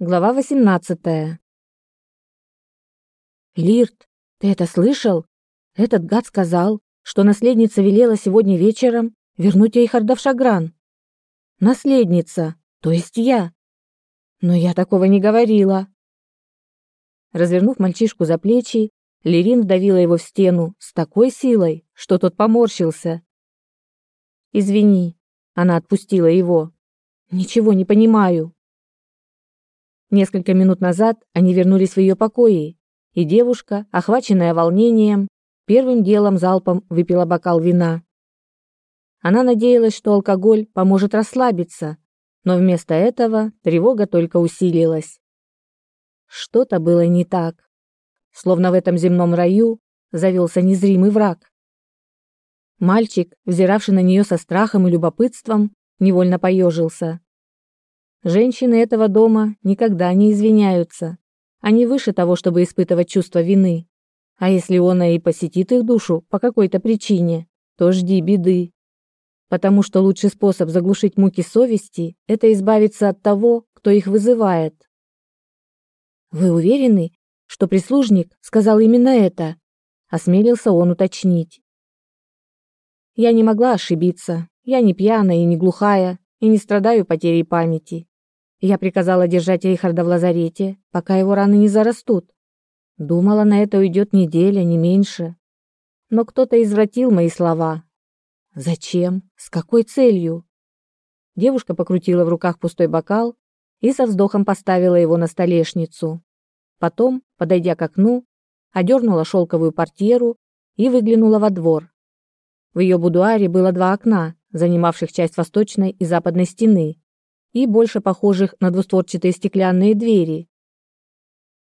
Глава 18. Лирт, ты это слышал? Этот гад сказал, что наследница велела сегодня вечером вернуть Эйхарда в Шагран. Наследница, то есть я. Но я такого не говорила. Развернув мальчишку за плечи, Лерин вдавила его в стену с такой силой, что тот поморщился. Извини, она отпустила его. Ничего не понимаю. Несколько минут назад они вернулись в ее покои, и девушка, охваченная волнением, первым делом залпом выпила бокал вина. Она надеялась, что алкоголь поможет расслабиться, но вместо этого тревога только усилилась. Что-то было не так. Словно в этом земном раю завелся незримый враг. Мальчик, взиравший на нее со страхом и любопытством, невольно поежился. Женщины этого дома никогда не извиняются. Они выше того, чтобы испытывать чувство вины. А если он и посетит их душу по какой-то причине, то жди беды. Потому что лучший способ заглушить муки совести – это избавиться от того, кто их вызывает. «Вы уверены, что прислужник сказал именно это?» – осмелился он уточнить. «Я не могла ошибиться. Я не пьяная и не глухая, и не страдаю потерей памяти. Я приказала держать Эйхарда в лазарете, пока его раны не зарастут. Думала, на это уйдет неделя, не меньше. Но кто-то извратил мои слова. Зачем? С какой целью? Девушка покрутила в руках пустой бокал и со вздохом поставила его на столешницу. Потом, подойдя к окну, одернула шелковую портьеру и выглянула во двор. В ее будуаре было два окна, занимавших часть восточной и западной стены, и больше похожих на двустворчатые стеклянные двери.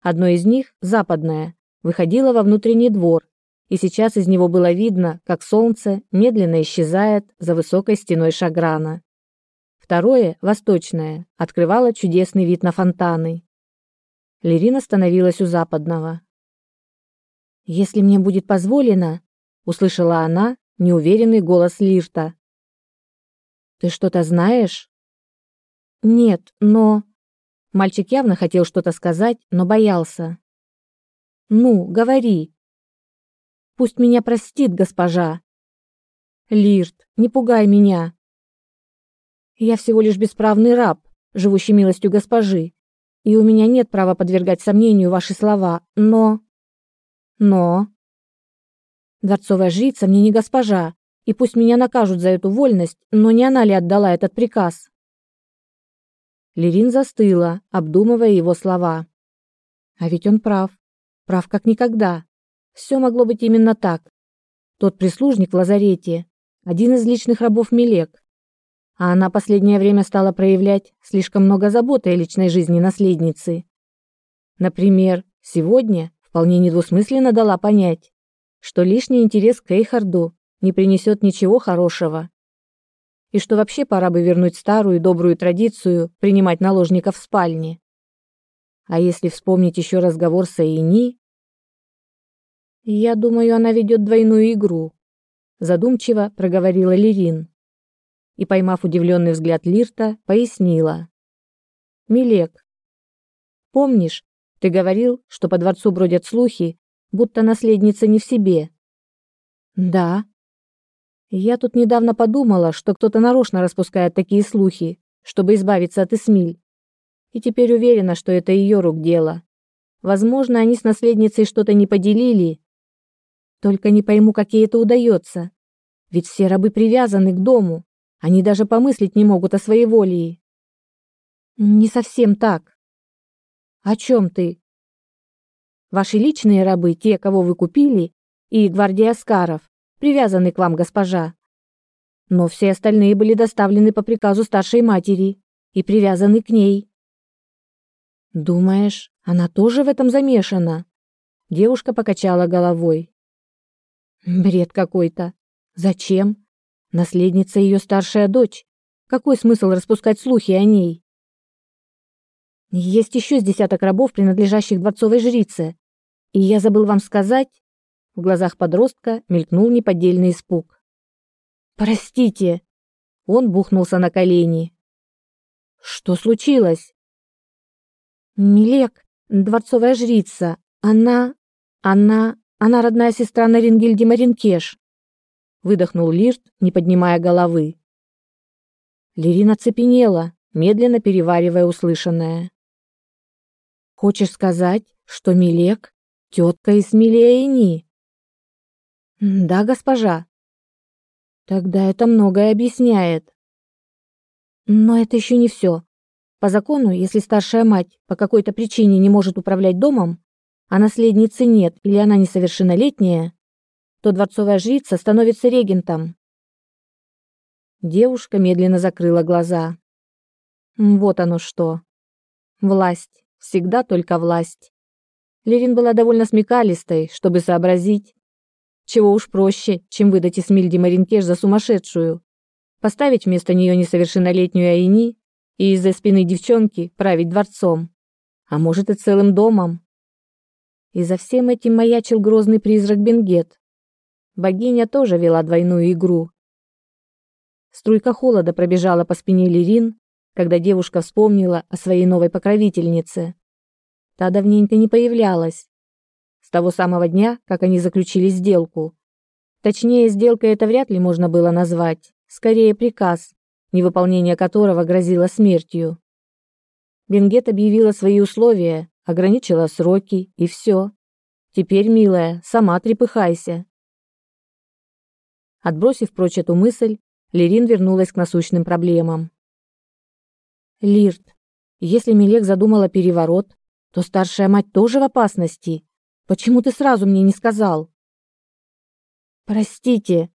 Одно из них, западное, выходило во внутренний двор, и сейчас из него было видно, как солнце медленно исчезает за высокой стеной шаграна. Второе, восточное, открывало чудесный вид на фонтаны. Лерина остановилась у западного. «Если мне будет позволено», — услышала она неуверенный голос Лирта. «Ты что-то знаешь?» Нет, но Мальчик явно хотел что-то сказать, но боялся. Ну, говори. Пусть меня простит госпожа. Лирт, не пугай меня. Я всего лишь бесправный раб, живущий милостью госпожи, и у меня нет права подвергать сомнению ваши слова, но но Дворцовая жрица мне не госпожа, и пусть меня накажут за эту вольность, но не она ли отдала этот приказ? Лерин застыла, обдумывая его слова. А ведь он прав. Прав как никогда. Все могло быть именно так. Тот прислужник в лазарете – один из личных рабов Мелек. А она последнее время стала проявлять слишком много заботы о личной жизни наследницы. Например, сегодня вполне недвусмысленно дала понять, что лишний интерес к Эйхарду не принесет ничего хорошего и что вообще пора бы вернуть старую добрую традицию принимать наложников в спальне. А если вспомнить еще разговор с Аини... Я думаю, она ведет двойную игру, задумчиво проговорила Лирин. И, поймав удивленный взгляд Лирта, пояснила. Милек, помнишь, ты говорил, что по дворцу бродят слухи, будто наследница не в себе? Да, я тут недавно подумала, что кто-то нарочно распускает такие слухи, чтобы избавиться от Эсмиль. И теперь уверена, что это ее рук дело. Возможно, они с наследницей что-то не поделили. Только не пойму, как ей это удается. Ведь все рабы привязаны к дому. Они даже помыслить не могут о своей воле. Не совсем так. О чем ты? Ваши личные рабы, те, кого вы купили, и гвардия Аскаров, привязаны к вам, госпожа. Но все остальные были доставлены по приказу старшей матери и привязаны к ней. Думаешь, она тоже в этом замешана? Девушка покачала головой. Бред какой-то. Зачем? Наследница ее старшая дочь. Какой смысл распускать слухи о ней? Есть еще с десяток рабов, принадлежащих дворцовой жрице. И я забыл вам сказать, в глазах подростка мелькнул неподдельный испуг. «Простите!» Он бухнулся на колени. «Что случилось?» Милек, дворцовая жрица, она... она... она родная сестра Нарингильди Маринкеш. Выдохнул Лирт, не поднимая головы. Лирина цепенела, медленно переваривая услышанное. Хочешь сказать, что Милек — тетка из Милеяни? Да, госпожа. Тогда это многое объясняет. Но это еще не все. По закону, если старшая мать по какой-то причине не может управлять домом, а наследницы нет или она несовершеннолетняя, то дворцовая жрица становится регентом. Девушка медленно закрыла глаза. Вот оно что. Власть. Всегда только власть. Лерин была довольно смекалистой, чтобы сообразить, чего уж проще, чем выдать Эсмильде Маринкеш за сумасшедшую. Поставить вместо нее несовершеннолетнюю Айни и из-за спины девчонки править дворцом. А может и целым домом. И за всем этим маячил грозный призрак Бенгет. Богиня тоже вела двойную игру. Струйка холода пробежала по спине Лерин, когда девушка вспомнила о своей новой покровительнице. Та давненько не появлялась. С того самого дня, как они заключили сделку. Точнее, сделкой это вряд ли можно было назвать, скорее приказ, невыполнение которого грозило смертью. Бенгет объявила свои условия, ограничила сроки, и все. Теперь, милая, сама трепыхайся. Отбросив прочь эту мысль, Лерин вернулась к насущным проблемам. Лирт, если Милек задумала переворот, то старшая мать тоже в опасности. Почему ты сразу мне не сказал? Простите,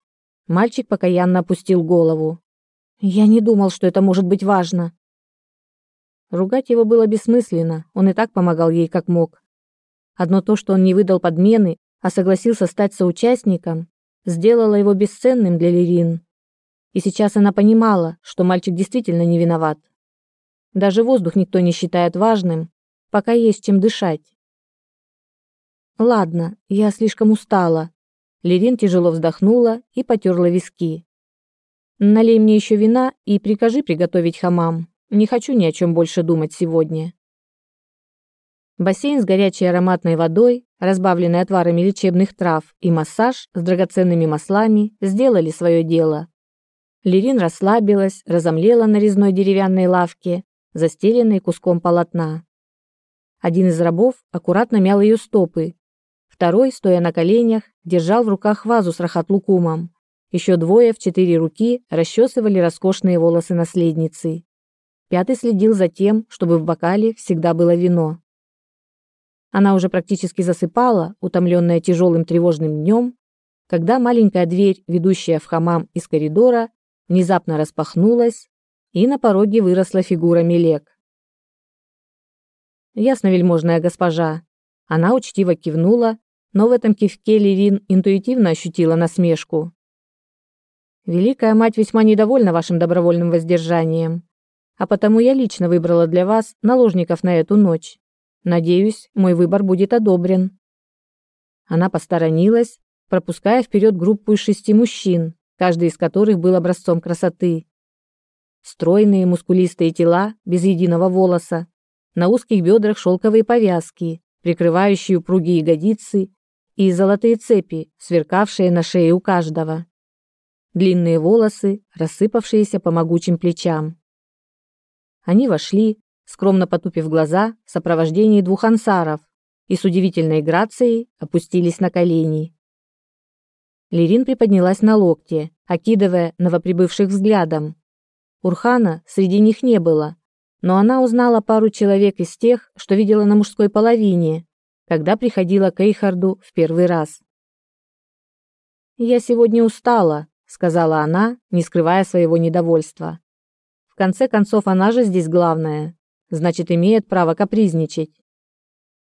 мальчик покаянно опустил голову. Я не думал, что это может быть важно. Ругать его было бессмысленно, он и так помогал ей как мог. Одно то, что он не выдал подмены, а согласился стать соучастником, сделало его бесценным для Лерин. И сейчас она понимала, что мальчик действительно не виноват. Даже воздух никто не считает важным, пока есть чем дышать. Ладно, я слишком устала. Лерин тяжело вздохнула и потерла виски. Налей мне еще вина и прикажи приготовить хамам. Не хочу ни о чем больше думать сегодня. Бассейн с горячей ароматной водой, разбавленный отварами лечебных трав, и массаж с драгоценными маслами сделали свое дело. Лерин расслабилась, разомлела на резной деревянной лавке застеленной куском полотна. Один из рабов аккуратно мял ее стопы, второй, стоя на коленях, держал в руках вазу с рахат-лукумом. Еще двое в четыре руки расчесывали роскошные волосы наследницы. Пятый следил за тем, чтобы в бокале всегда было вино. Она уже практически засыпала, утомленная тяжелым тревожным днем, когда маленькая дверь, ведущая в хамам из коридора, внезапно распахнулась, и на пороге выросла фигура Мелек. «Ясно, вельможная госпожа». Она учтиво кивнула, но в этом кивке Лерин интуитивно ощутила насмешку. «Великая мать весьма недовольна вашим добровольным воздержанием, а потому я лично выбрала для вас наложников на эту ночь. Надеюсь, мой выбор будет одобрен». Она посторонилась, пропуская вперед группу из шести мужчин, каждый из которых был образцом красоты. Стройные мускулистые тела без единого волоса, на узких бедрах шелковые повязки, прикрывающие упругие ягодицы, и золотые цепи, сверкавшие на шее у каждого. Длинные волосы, рассыпавшиеся по могучим плечам. Они вошли, скромно потупив глаза, в сопровождении двух ансаров, и с удивительной грацией опустились на колени. Лерин приподнялась на локте, окидывая новоприбывших взглядом, Урхана среди них не было, но она узнала пару человек из тех, что видела на мужской половине, когда приходила к Эйхарду в первый раз. «Я сегодня устала», — сказала она, не скрывая своего недовольства. «В конце концов, она же здесь главная, значит, имеет право капризничать.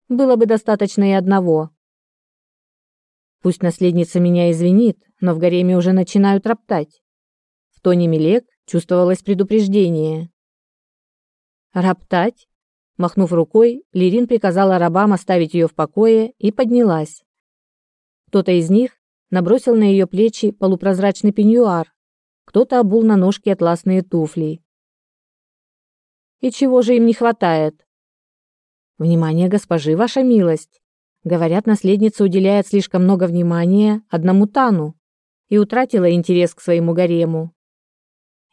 Было бы достаточно и одного». Пусть наследница меня извинит, но в гареме уже начинают роптать. В тоне Мелек чувствовалось предупреждение. «Роптать?» Махнув рукой, Лерин приказала рабам оставить ее в покое и поднялась. Кто-то из них набросил на ее плечи полупрозрачный пеньюар, кто-то обул на ножки атласные туфли. «И чего же им не хватает?» Внимание госпожи, ваша милость. Говорят, наследница уделяет слишком много внимания одному Тану и утратила интерес к своему гарему.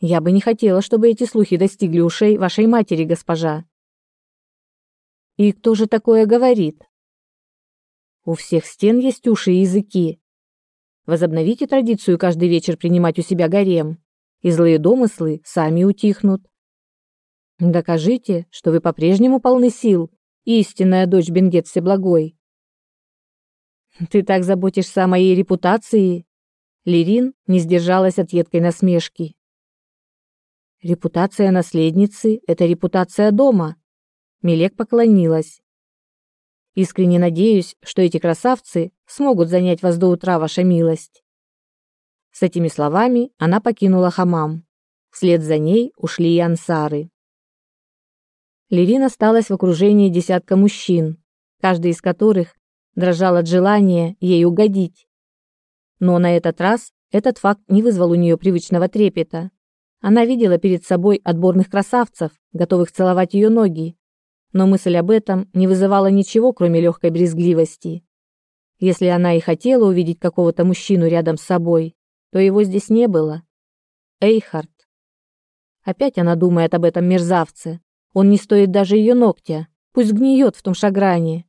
Я бы не хотела, чтобы эти слухи достигли ушей вашей матери, госпожа. И кто же такое говорит? У всех стен есть уши и языки. Возобновите традицию каждый вечер принимать у себя гарем, и злые домыслы сами утихнут. Докажите, что вы по-прежнему полны сил, истинная дочь Бенгет Всеблагой. Ты так заботишься о моей репутации? Лирин не сдержалась от едкой насмешки. Репутация наследницы – это репутация дома. Милек поклонилась. Искренне надеюсь, что эти красавцы смогут занять вас до утра, ваша милость. С этими словами она покинула хамам. Вслед за ней ушли и ансары. Левин осталась в окружении десятка мужчин, каждый из которых дрожал от желания ей угодить. Но на этот раз этот факт не вызвал у нее привычного трепета. Она видела перед собой отборных красавцев, готовых целовать ее ноги, но мысль об этом не вызывала ничего, кроме легкой брезгливости. Если она и хотела увидеть какого-то мужчину рядом с собой, то его здесь не было. Эйхард. Опять она думает об этом мерзавце. Он не стоит даже ее ногтя. Пусть гниет в том шагране.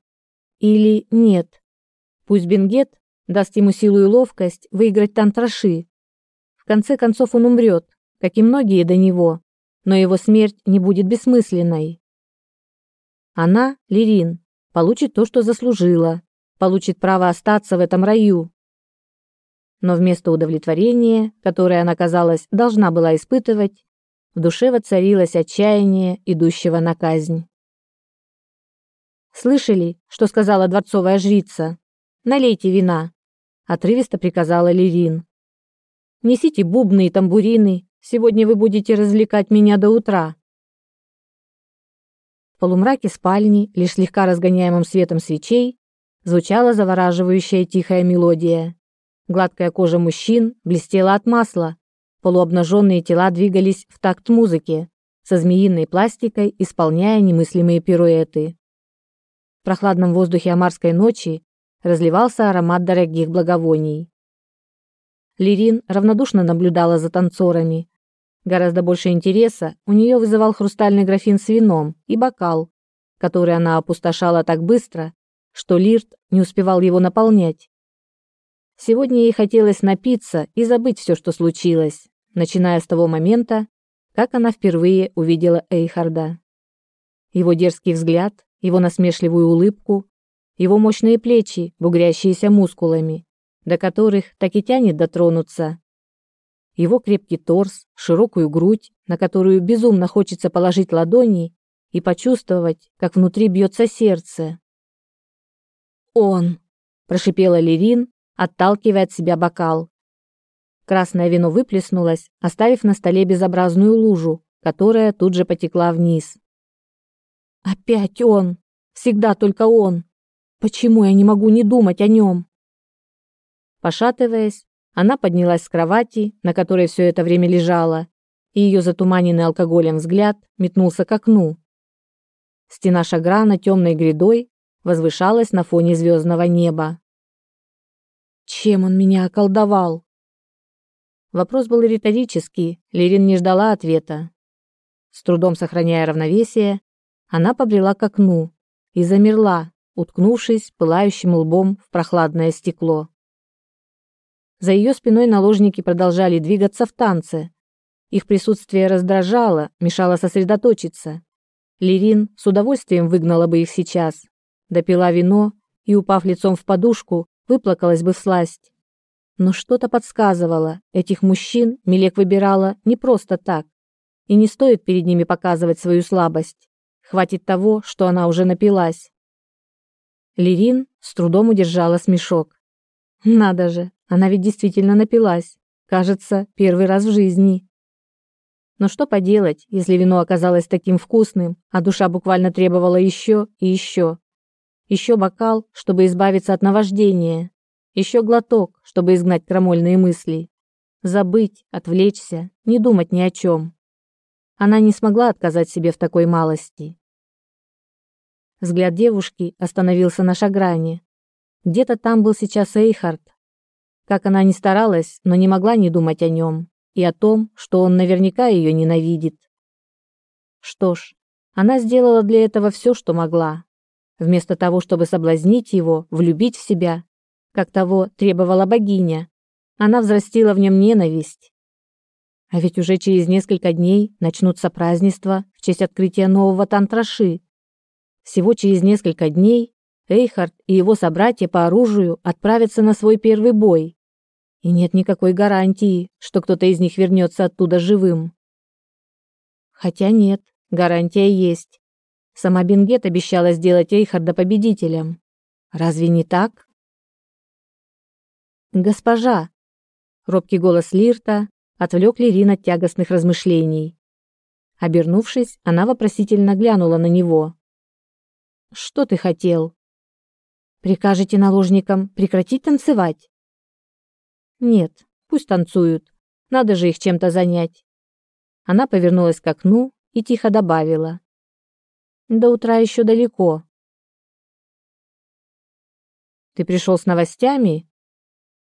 Или нет. Пусть Бенгет даст ему силу и ловкость выиграть тантраши. В конце концов он умрет, как и многие до него, но его смерть не будет бессмысленной. Она, Лирин, получит то, что заслужила, получит право остаться в этом раю. Но вместо удовлетворения, которое она, казалось, должна была испытывать, в душе воцарилось отчаяние, идущего на казнь. «Слышали, что сказала дворцовая жрица? Налейте вина!» — отрывисто приказала Лирин. «Несите бубны и тамбурины, Сегодня вы будете развлекать меня до утра. Полумраке спальни, лишь слегка разгоняемым светом свечей, звучала завораживающая тихая мелодия. Гладкая кожа мужчин блестела от масла, полуобнаженные тела двигались в такт музыки, со змеиной пластикой исполняя немыслимые пируэты. В прохладном воздухе амарской ночи разливался аромат дорогих благовоний. Лирин равнодушно наблюдала за танцорами, Гораздо больше интереса у нее вызывал хрустальный графин с вином и бокал, который она опустошала так быстро, что Лирт не успевал его наполнять. Сегодня ей хотелось напиться и забыть все, что случилось, начиная с того момента, как она впервые увидела Эйхарда. Его дерзкий взгляд, его насмешливую улыбку, его мощные плечи, бугрящиеся мускулами, до которых так и тянет дотронуться, его крепкий торс, широкую грудь, на которую безумно хочется положить ладони и почувствовать, как внутри бьется сердце. «Он!» – прошипела Лерин, отталкивая от себя бокал. Красное вино выплеснулось, оставив на столе безобразную лужу, которая тут же потекла вниз. «Опять он! Всегда только он! Почему я не могу не думать о нем?» Пошатываясь, она поднялась с кровати, на которой все это время лежала, и ее затуманенный алкоголем взгляд метнулся к окну. Стена шаграна темной грядой возвышалась на фоне звездного неба. Чем он меня околдовал? Вопрос был риторический, Лерин не ждала ответа. С трудом сохраняя равновесие, она побрела к окну и замерла, уткнувшись пылающим лбом в прохладное стекло. За ее спиной наложники продолжали двигаться в танце. Их присутствие раздражало, мешало сосредоточиться. Лирин с удовольствием выгнала бы их сейчас, допила вино и, упав лицом в подушку, выплакалась бы в сласть. Но что-то подсказывало, этих мужчин Милек выбирала не просто так. И не стоит перед ними показывать свою слабость. Хватит того, что она уже напилась. Лирин с трудом удержала смешок. Надо же, она ведь действительно напилась. Кажется, первый раз в жизни. Но что поделать, если вино оказалось таким вкусным, а душа буквально требовала еще и еще. Еще бокал, чтобы избавиться от наваждения. Еще глоток, чтобы изгнать крамольные мысли. Забыть, отвлечься, не думать ни о чем. Она не смогла отказать себе в такой малости. Взгляд девушки остановился на Шагране. Где-то там был сейчас Эйхард. Как она ни старалась, но не могла не думать о нем и о том, что он наверняка ее ненавидит. Что ж, она сделала для этого все, что могла. Вместо того, чтобы соблазнить его, влюбить в себя, как того требовала богиня, она взрастила в нем ненависть. А ведь уже через несколько дней начнутся празднества в честь открытия нового тантраши. Всего через несколько дней Эйхард и его собратья по оружию отправятся на свой первый бой. И нет никакой гарантии, что кто-то из них вернется оттуда живым. Хотя нет, гарантия есть. Сама Бенгет обещала сделать Эйхарда победителем. Разве не так? Госпожа, робкий голос Лирта отвлек Лирин от тягостных размышлений. Обернувшись, она вопросительно глянула на него. Что ты хотел? Прикажете наложникам прекратить танцевать? Нет, пусть танцуют. Надо же их чем-то занять. Она повернулась к окну и тихо добавила: До утра еще далеко. Ты пришел с новостями?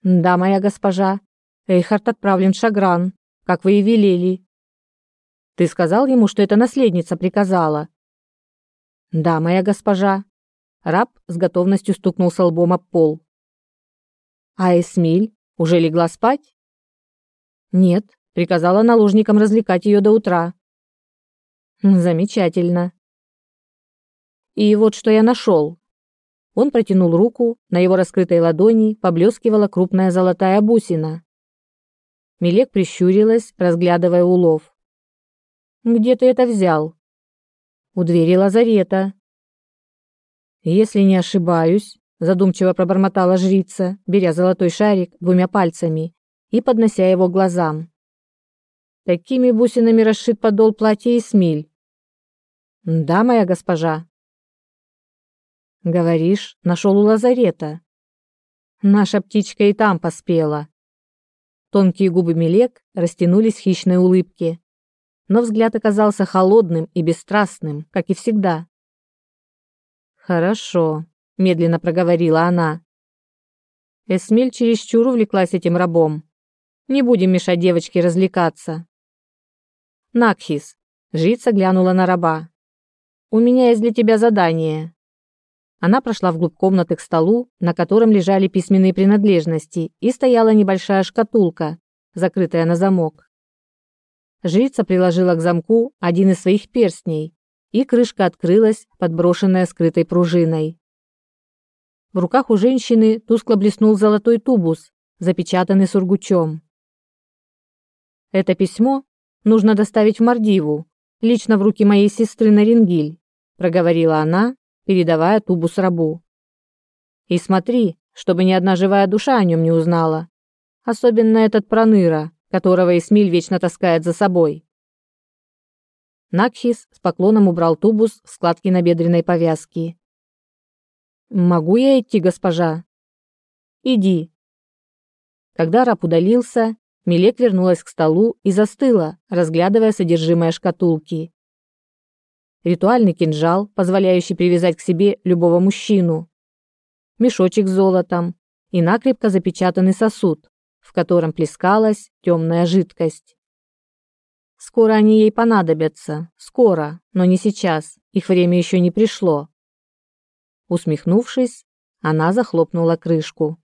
Да, моя госпожа. Эйхард отправлен в Шагран, как вы и велели. Ты сказал ему, что это наследница приказала? Да, моя госпожа. Раб с готовностью стукнулся лбом об пол. А Эсмиль уже легла спать? Нет, приказала наложникам развлекать ее до утра. Замечательно. И вот что я нашел. Он протянул руку, на его раскрытой ладони поблескивала крупная золотая бусина. Милек прищурилась, разглядывая улов. «Где ты это взял?» «У двери лазарета», если не ошибаюсь, задумчиво пробормотала жрица, беря золотой шарик двумя пальцами и поднося его к глазам. Такими бусинами расшит подол платья Эсмиль. Да, моя госпожа. Говоришь, нашел у лазарета. Наша птичка и там поспела. Тонкие губы Мелек растянулись в хищной улыбке, но взгляд оказался холодным и бесстрастным, как и всегда. Хорошо, медленно проговорила она. Эсмель чересчур увлеклась этим рабом. Не будем мешать девочке развлекаться. Накхис, жрица глянула на раба. У меня есть для тебя задание. Она прошла вглубь комнаты к столу, на котором лежали письменные принадлежности, и стояла небольшая шкатулка, закрытая на замок. Жрица приложила к замку один из своих перстней, и крышка открылась, подброшенная скрытой пружиной. В руках у женщины тускло блеснул золотой тубус, запечатанный сургучом. Это письмо нужно доставить в Мордиву, лично в руки моей сестры Нарингиль, проговорила она, передавая тубус рабу. И смотри, чтобы ни одна живая душа о нем не узнала, особенно этот проныра, которого Эсмиль вечно таскает за собой. Накхис с поклоном убрал тубус в складки набедренной повязки. «Могу я идти, госпожа?» «Иди». Когда раб удалился, Милек вернулась к столу и застыла, разглядывая содержимое шкатулки. Ритуальный кинжал, позволяющий привязать к себе любого мужчину. Мешочек с золотом и накрепко запечатанный сосуд, в котором плескалась темная жидкость. Скоро они ей понадобятся. Скоро, но не сейчас. Их время еще не пришло. Усмехнувшись, она захлопнула крышку.